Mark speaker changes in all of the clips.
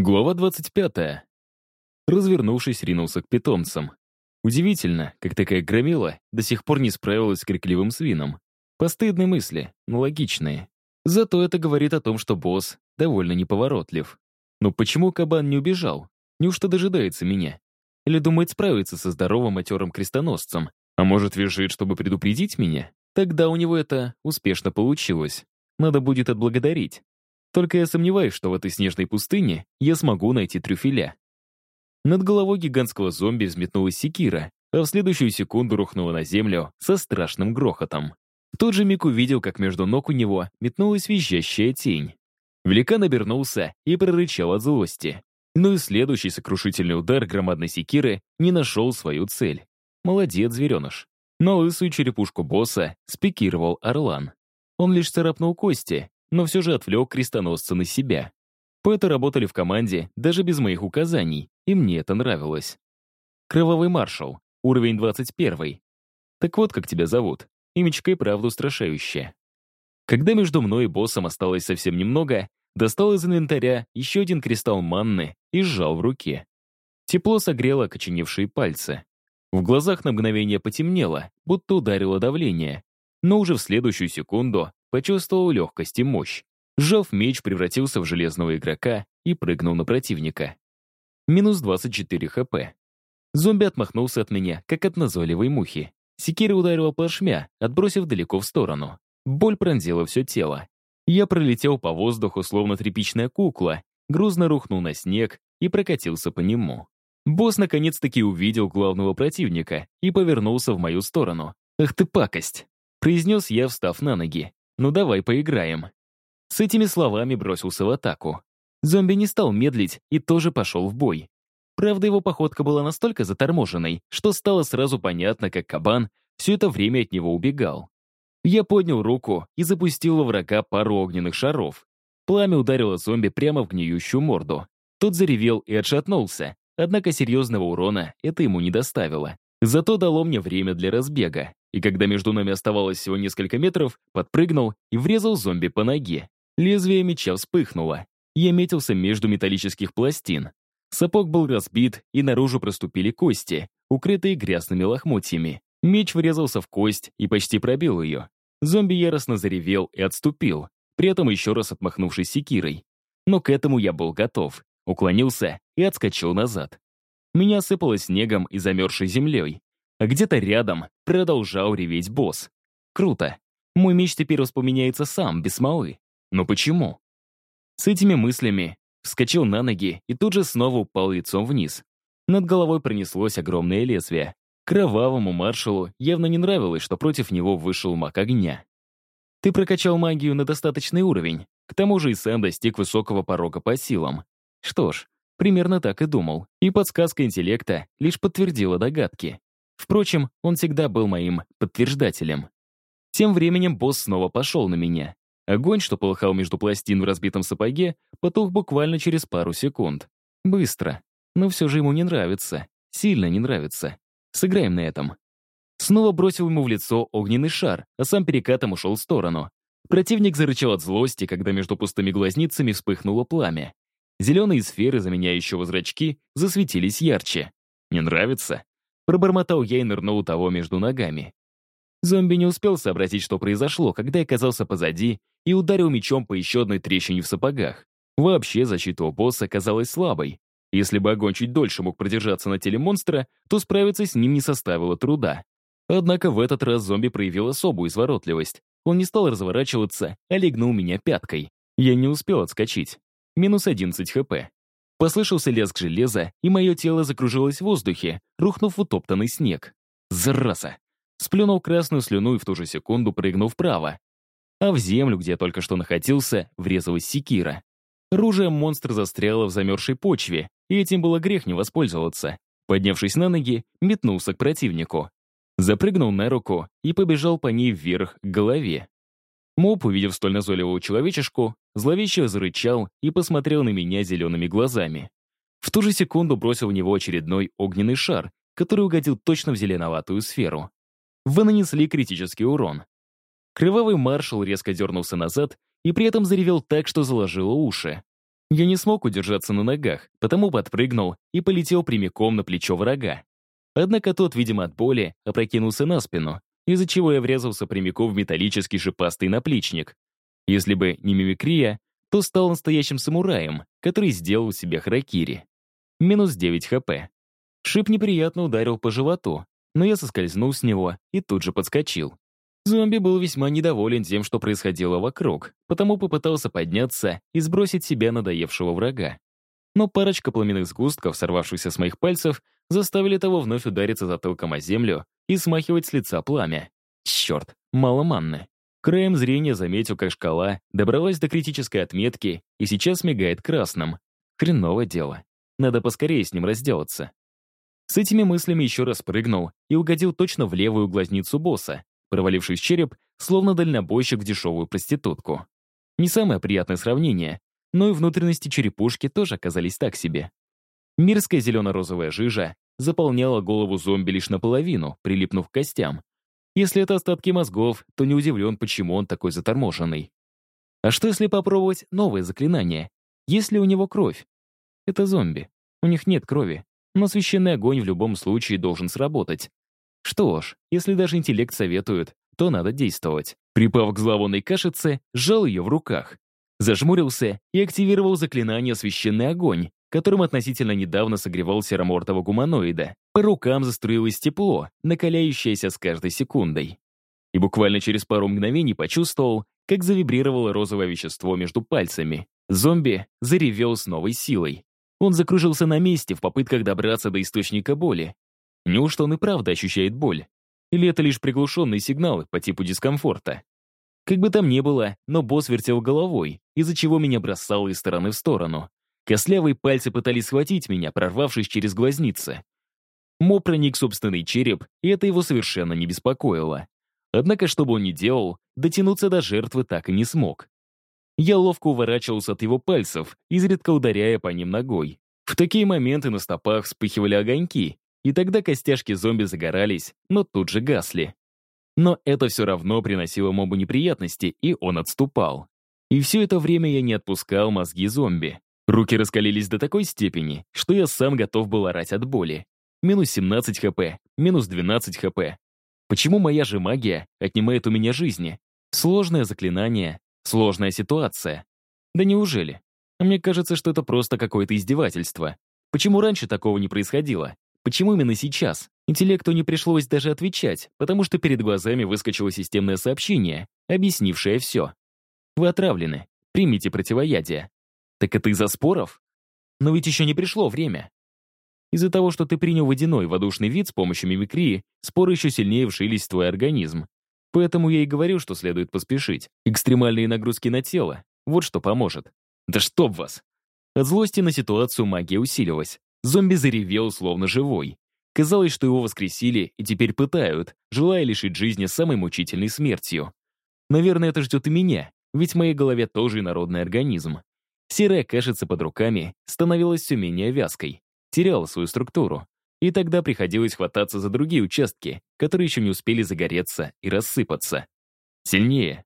Speaker 1: Глава 25. Развернувшись, ринулся к питомцам. Удивительно, как такая громила до сих пор не справилась с крикливым свином. Постыдные мысли, но логичные. Зато это говорит о том, что босс довольно неповоротлив. Но почему кабан не убежал? Неужто дожидается меня? Или думает справиться со здоровым матерым крестоносцем? А может, визжит, чтобы предупредить меня? Тогда у него это успешно получилось. Надо будет отблагодарить. Только я сомневаюсь, что в этой снежной пустыне я смогу найти трюфеля. Над головой гигантского зомби взметнулась секира, а в следующую секунду рухнула на землю со страшным грохотом. В тот же миг увидел, как между ног у него метнулась визжащая тень. Великан обернулся и прорычал от злости. Но и следующий сокрушительный удар громадной секиры не нашел свою цель. Молодец, звереныш. На лысую черепушку босса спикировал Орлан. Он лишь царапнул кости, но все же отвлек крестоносца на себя. Поэты работали в команде даже без моих указаний, и мне это нравилось. Кровавый маршал, уровень 21. Так вот, как тебя зовут. Имечко и правда устрашающее. Когда между мной и боссом осталось совсем немного, достал из инвентаря еще один кристалл манны и сжал в руке. Тепло согрело окоченевшие пальцы. В глазах на мгновение потемнело, будто ударило давление. Но уже в следующую секунду почувствовал легкость и мощь. Сжав меч, превратился в железного игрока и прыгнул на противника. Минус 24 хп. Зомби отмахнулся от меня, как от назойливой мухи. Секира ударила плашмя, отбросив далеко в сторону. Боль пронзила все тело. Я пролетел по воздуху, словно тряпичная кукла, грузно рухнул на снег и прокатился по нему. Босс наконец-таки увидел главного противника и повернулся в мою сторону. «Ах ты пакость!» — произнес я, встав на ноги. «Ну давай поиграем». С этими словами бросился в атаку. Зомби не стал медлить и тоже пошел в бой. Правда, его походка была настолько заторможенной, что стало сразу понятно, как кабан все это время от него убегал. Я поднял руку и запустил во врага пару огненных шаров. Пламя ударило зомби прямо в гниющую морду. Тот заревел и отшатнулся, однако серьезного урона это ему не доставило. Зато дало мне время для разбега и когда между нами оставалось всего несколько метров, подпрыгнул и врезал зомби по ноге. Лезвие меча вспыхнуло. Я метился между металлических пластин. Сапог был разбит, и наружу проступили кости, укрытые грязными лохмотьями. Меч врезался в кость и почти пробил ее. Зомби яростно заревел и отступил, при этом еще раз отмахнувшись секирой. Но к этому я был готов. Уклонился и отскочил назад. Меня сыпало снегом и замерзшей землей а где-то рядом продолжал реветь босс. Круто. Мой меч теперь воспламеняется сам, без смолы. Но почему? С этими мыслями вскочил на ноги и тут же снова упал лицом вниз. Над головой пронеслось огромное лезвие. Кровавому маршалу явно не нравилось, что против него вышел маг огня. Ты прокачал магию на достаточный уровень, к тому же и сам достиг высокого порога по силам. Что ж, примерно так и думал, и подсказка интеллекта лишь подтвердила догадки. Впрочем, он всегда был моим подтверждателем. Тем временем босс снова пошел на меня. Огонь, что полыхал между пластин в разбитом сапоге, потух буквально через пару секунд. Быстро. Но все же ему не нравится. Сильно не нравится. Сыграем на этом. Снова бросил ему в лицо огненный шар, а сам перекатом ушел в сторону. Противник зарычал от злости, когда между пустыми глазницами вспыхнуло пламя. Зеленые сферы, заменяющего зрачки, засветились ярче. Не нравится? Пробормотал я и нырнул у того между ногами. Зомби не успел сообразить, что произошло, когда оказался позади и ударил мечом по еще одной трещине в сапогах. Вообще защита у босса оказалась слабой. Если бы огонь чуть дольше мог продержаться на теле монстра, то справиться с ним не составило труда. Однако в этот раз зомби проявил особую изворотливость. Он не стал разворачиваться, а легнул меня пяткой. Я не успел отскочить. Минус 11 хп. Послышался лязг железа, и мое тело закружилось в воздухе, рухнув в утоптанный снег. Зараза! Сплюнул красную слюну и в ту же секунду прыгнул вправо. А в землю, где я только что находился, врезалась секира. Оружие монстра застряло в замерзшей почве, и этим было грех не воспользоваться. Поднявшись на ноги, метнулся к противнику. Запрыгнул на руку и побежал по ней вверх к голове. Моб, увидев столь назойливого человечешку, зловеще зарычал и посмотрел на меня зелеными глазами. В ту же секунду бросил в него очередной огненный шар, который угодил точно в зеленоватую сферу. Вы нанесли критический урон. Кровавый маршал резко дернулся назад и при этом заревел так, что заложило уши. Я не смог удержаться на ногах, потому подпрыгнул и полетел прямиком на плечо врага. Однако тот, видимо, от боли, опрокинулся на спину, из-за чего я врезался прямиком в металлический шипастый наплечник. Если бы не мимикрия, то стал настоящим самураем, который сделал себе харакири. Минус 9 хп. Шип неприятно ударил по животу, но я соскользнул с него и тут же подскочил. Зомби был весьма недоволен тем, что происходило вокруг, потому попытался подняться и сбросить себя надоевшего врага. Но парочка пламенных сгустков, сорвавшихся с моих пальцев, заставили того вновь удариться затылком о землю и смахивать с лица пламя. Черт, мало манны. Краем зрения заметил, как шкала добралась до критической отметки и сейчас мигает красным. Хреново дело. Надо поскорее с ним разделаться. С этими мыслями еще раз прыгнул и угодил точно в левую глазницу босса, провалившись череп, словно дальнобойщик в дешевую проститутку. Не самое приятное сравнение, но и внутренности черепушки тоже оказались так себе. Мирская зелено-розовая жижа заполняла голову зомби лишь наполовину, прилипнув к костям. Если это остатки мозгов, то не удивлен, почему он такой заторможенный. А что если попробовать новое заклинание? Есть ли у него кровь? Это зомби. У них нет крови, но священный огонь в любом случае должен сработать. Что ж, если даже интеллект советует, то надо действовать. Припав к зловонной кашице, сжал ее в руках. Зажмурился и активировал заклинание «Священный огонь», которым относительно недавно согревал серомортового гуманоида. По рукам заструилось тепло, накаляющееся с каждой секундой. И буквально через пару мгновений почувствовал, как завибрировало розовое вещество между пальцами. Зомби заревел с новой силой. Он закружился на месте в попытках добраться до источника боли, Неужто он и правда ощущает боль? Или это лишь приглушенные сигналы по типу дискомфорта? Как бы там ни было, но босс вертел головой, из-за чего меня бросало из стороны в сторону. Костлявые пальцы пытались схватить меня, прорвавшись через глазницы. Мо проник собственный череп, и это его совершенно не беспокоило. Однако, что бы он ни делал, дотянуться до жертвы так и не смог. Я ловко уворачивался от его пальцев, изредка ударяя по ним ногой. В такие моменты на стопах вспыхивали огоньки, и тогда костяшки зомби загорались, но тут же гасли. Но это все равно приносило мобу неприятности, и он отступал. И все это время я не отпускал мозги зомби. Руки раскалились до такой степени, что я сам готов был орать от боли. Минус 17 хп, минус 12 хп. Почему моя же магия отнимает у меня жизни? Сложное заклинание, сложная ситуация. Да неужели? Мне кажется, что это просто какое-то издевательство. Почему раньше такого не происходило? Почему именно сейчас? Интеллекту не пришлось даже отвечать, потому что перед глазами выскочило системное сообщение, объяснившее все. Вы отравлены. Примите противоядие. Так это из-за споров? Но ведь еще не пришло время. Из-за того, что ты принял водяной воздушный вид с помощью мимикрии, споры еще сильнее вшились в твой организм. Поэтому я и говорю, что следует поспешить. Экстремальные нагрузки на тело. Вот что поможет. Да чтоб вас! От злости на ситуацию магия усилилась. Зомби заревел, словно живой. Казалось, что его воскресили и теперь пытают, желая лишить жизни самой мучительной смертью. Наверное, это ждет и меня, ведь в моей голове тоже инородный организм. Серая кашица под руками становилась все менее вязкой, теряла свою структуру. И тогда приходилось хвататься за другие участки, которые еще не успели загореться и рассыпаться. Сильнее.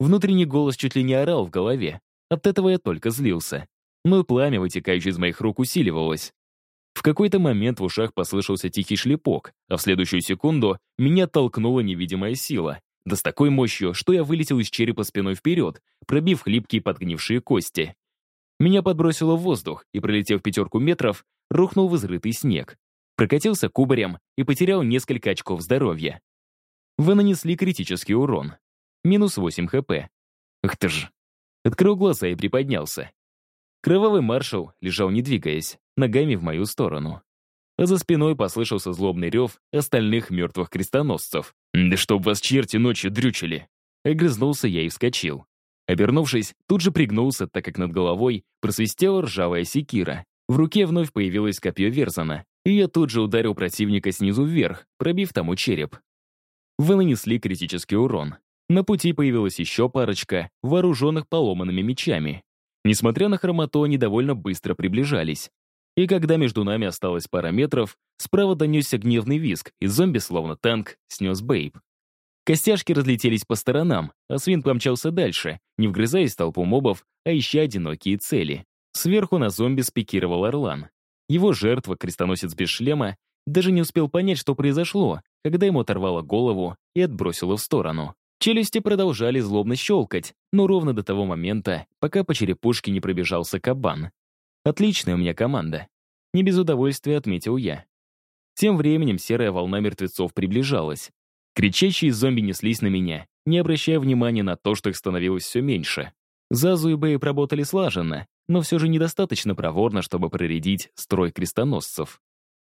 Speaker 1: Внутренний голос чуть ли не орал в голове. От этого я только злился но и пламя, вытекающее из моих рук, усиливалось. В какой-то момент в ушах послышался тихий шлепок, а в следующую секунду меня толкнула невидимая сила, да с такой мощью, что я вылетел из черепа спиной вперед, пробив хлипкие подгнившие кости. Меня подбросило в воздух, и, пролетев пятерку метров, рухнул в изрытый снег. Прокатился кубарем и потерял несколько очков здоровья. Вы нанесли критический урон. Минус 8 хп. Ах ты ж. Открыл глаза и приподнялся. Кровавый маршал лежал не двигаясь, ногами в мою сторону. А за спиной послышался злобный рев остальных мертвых крестоносцев. «Да чтоб вас черти ночью дрючили!» Огрызнулся я и вскочил. Обернувшись, тут же пригнулся, так как над головой просвистела ржавая секира. В руке вновь появилось копье Верзана, и я тут же ударил противника снизу вверх, пробив тому череп. Вы нанесли критический урон. На пути появилась еще парочка, вооруженных поломанными мечами. Несмотря на хромоту, они довольно быстро приближались. И когда между нами осталось пара метров, справа донесся гневный визг, и зомби, словно танк, снес Бейб. Костяшки разлетелись по сторонам, а свин помчался дальше, не вгрызаясь толпу мобов, а ища одинокие цели. Сверху на зомби спикировал Орлан. Его жертва, крестоносец без шлема, даже не успел понять, что произошло, когда ему оторвало голову и отбросило в сторону. Челюсти продолжали злобно щелкать, но ровно до того момента, пока по черепушке не пробежался кабан. Отличная у меня команда. Не без удовольствия отметил я. Тем временем серая волна мертвецов приближалась. Кричащие зомби неслись на меня, не обращая внимания на то, что их становилось все меньше. Зазу и Бэй работали слаженно, но все же недостаточно проворно, чтобы проредить строй крестоносцев.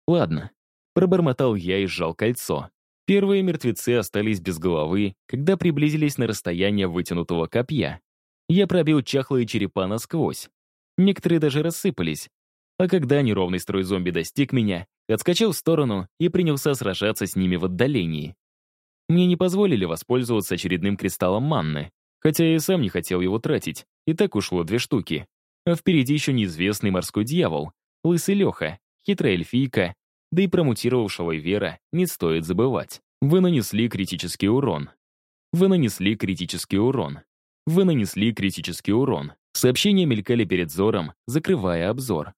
Speaker 1: Ладно, пробормотал я и сжал кольцо. Первые мертвецы остались без головы, когда приблизились на расстояние вытянутого копья. Я пробил чахлые черепа насквозь. Некоторые даже рассыпались. А когда неровный строй зомби достиг меня, отскочил в сторону и принялся сражаться с ними в отдалении. Мне не позволили воспользоваться очередным кристаллом манны, хотя я и сам не хотел его тратить, и так ушло две штуки. А впереди еще неизвестный морской дьявол, лысый Леха, хитрая эльфийка да и про мутировавшего Вера не стоит забывать. Вы нанесли критический урон. Вы нанесли критический урон. Вы нанесли критический урон. Сообщения мелькали перед взором, закрывая обзор.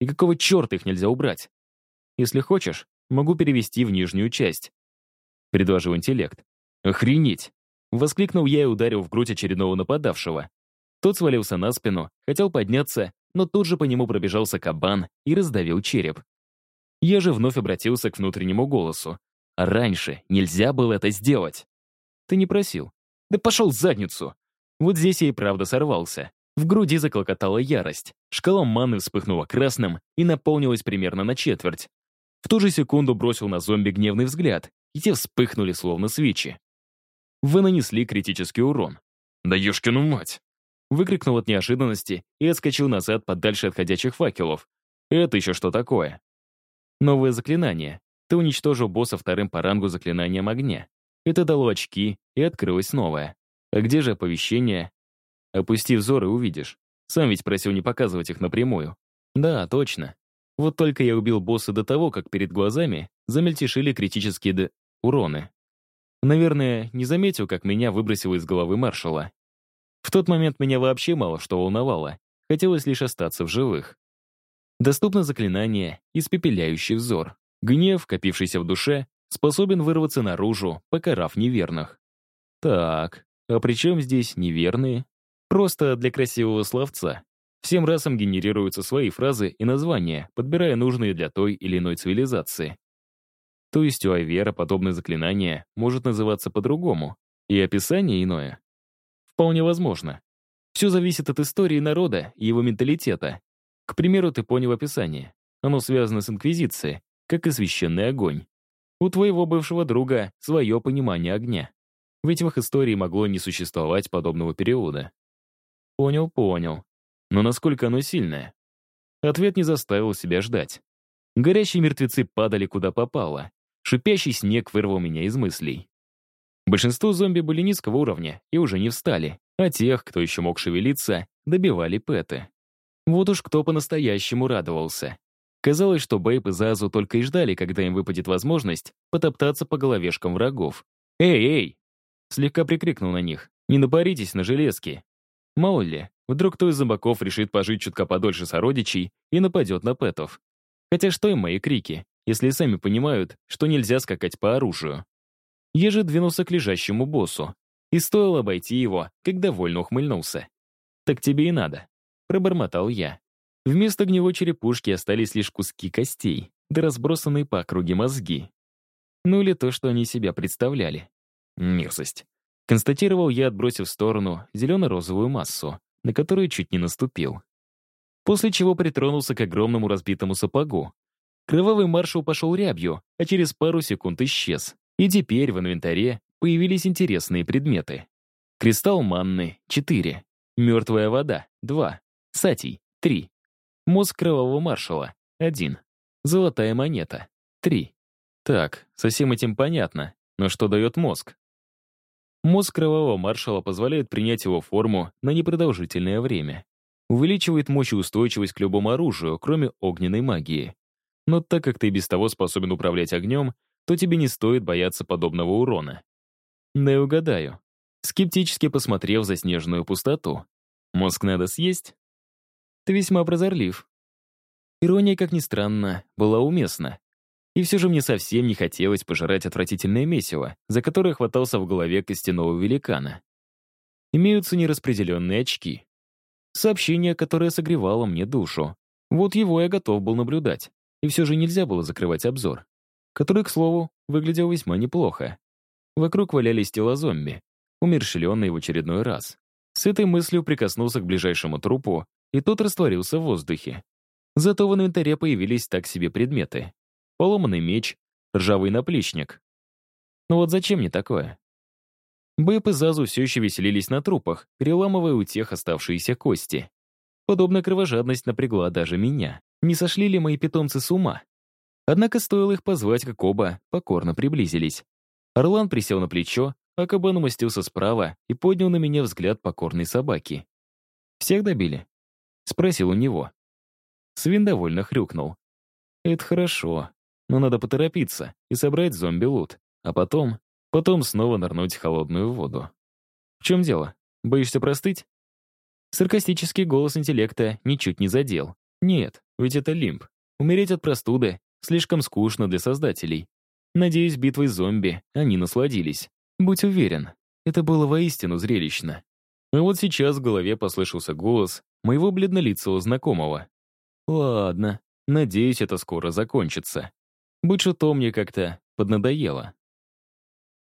Speaker 1: И какого черта их нельзя убрать? Если хочешь, могу перевести в нижнюю часть. Предложил интеллект. Охренеть! Воскликнул я и ударил в грудь очередного нападавшего. Тот свалился на спину, хотел подняться, но тут же по нему пробежался кабан и раздавил череп. Я же вновь обратился к внутреннему голосу. Раньше нельзя было это сделать. Ты не просил. Да пошел в задницу. Вот здесь я и правда сорвался. В груди заклокотала ярость. Шкала маны вспыхнула красным и наполнилась примерно на четверть. В ту же секунду бросил на зомби гневный взгляд, и те вспыхнули словно свечи. Вы нанесли критический урон. «Да ешкину мать!» Выкрикнул от неожиданности и отскочил назад подальше от ходячих факелов. «Это еще что такое?» Новое заклинание. Ты уничтожил босса вторым по рангу заклинанием огня. Это дало очки, и открылось новое. А где же оповещение? Опусти взор и увидишь. Сам ведь просил не показывать их напрямую. Да, точно. Вот только я убил босса до того, как перед глазами замельтешили критические д... уроны. Наверное, не заметил, как меня выбросило из головы маршала. В тот момент меня вообще мало что волновало. Хотелось лишь остаться в живых. Доступно заклинание «Испепеляющий взор». Гнев, копившийся в душе, способен вырваться наружу, покарав неверных. Так, а при чем здесь неверные? Просто для красивого словца. Всем расам генерируются свои фразы и названия, подбирая нужные для той или иной цивилизации. То есть у Айвера подобное заклинание может называться по-другому, и описание иное. Вполне возможно. Все зависит от истории народа и его менталитета, к примеру, ты понял описание. Оно связано с Инквизицией, как и священный огонь. У твоего бывшего друга свое понимание огня. Ведь в их истории могло не существовать подобного периода. Понял, понял. Но насколько оно сильное? Ответ не заставил себя ждать. Горящие мертвецы падали куда попало. Шипящий снег вырвал меня из мыслей. Большинство зомби были низкого уровня и уже не встали, а тех, кто еще мог шевелиться, добивали пэты. Вот уж кто по-настоящему радовался. Казалось, что Бэйб и Зазу только и ждали, когда им выпадет возможность потоптаться по головешкам врагов. «Эй, эй!» Слегка прикрикнул на них. «Не напаритесь на железки!» Мало ли, вдруг кто из зомбаков решит пожить чутка подольше сородичей и нападет на пэтов. Хотя что им мои крики, если сами понимают, что нельзя скакать по оружию? Же двинулся к лежащему боссу. И стоило обойти его, когда довольно ухмыльнулся. Так тебе и надо пробормотал я. Вместо гнилой черепушки остались лишь куски костей, да разбросанные по округе мозги. Ну или то, что они себя представляли. Мерзость. Констатировал я, отбросив в сторону зелено-розовую массу, на которую чуть не наступил. После чего притронулся к огромному разбитому сапогу. Кровавый маршал пошел рябью, а через пару секунд исчез. И теперь в инвентаре появились интересные предметы. Кристалл манны — 4. Мертвая вода — 2. Сатий — 3. Мозг кровавого маршала — 1. Золотая монета — 3. Так, со всем этим понятно, но что дает мозг? Мозг кровавого маршала позволяет принять его форму на непродолжительное время. Увеличивает мощь и устойчивость к любому оружию, кроме огненной магии. Но так как ты без того способен управлять огнем, то тебе не стоит бояться подобного урона. Да и угадаю. Скептически посмотрев за снежную пустоту. Мозг надо съесть? ты весьма прозорлив». Ирония, как ни странно, была уместна. И все же мне совсем не хотелось пожирать отвратительное месиво, за которое хватался в голове костяного великана. Имеются нераспределенные очки. Сообщение, которое согревало мне душу. Вот его я готов был наблюдать. И все же нельзя было закрывать обзор. Который, к слову, выглядел весьма неплохо. Вокруг валялись тела зомби, умершленные в очередной раз. С этой мыслью прикоснулся к ближайшему трупу, и тот растворился в воздухе. Зато в инвентаре появились так себе предметы. Поломанный меч, ржавый наплечник. Ну вот зачем мне такое? Бэп и Зазу все еще веселились на трупах, переламывая у тех оставшиеся кости. Подобная кровожадность напрягла даже меня. Не сошли ли мои питомцы с ума? Однако стоило их позвать, как оба покорно приблизились. Орлан присел на плечо, а кабан умостился справа и поднял на меня взгляд покорной собаки. «Всех добили?» — спросил у него. Свин довольно хрюкнул. «Это хорошо, но надо поторопиться и собрать зомби-лут, а потом Потом снова нырнуть в холодную воду. В чем дело? Боишься простыть? Саркастический голос интеллекта ничуть не задел. Нет, ведь это лимб. Умереть от простуды слишком скучно для создателей. Надеюсь, битвой зомби они насладились. Будь уверен, это было воистину зрелищно. А вот сейчас в голове послышался голос моего бледнолицего знакомого. Ладно, надеюсь, это скоро закончится. Будь что то мне как-то поднадоело.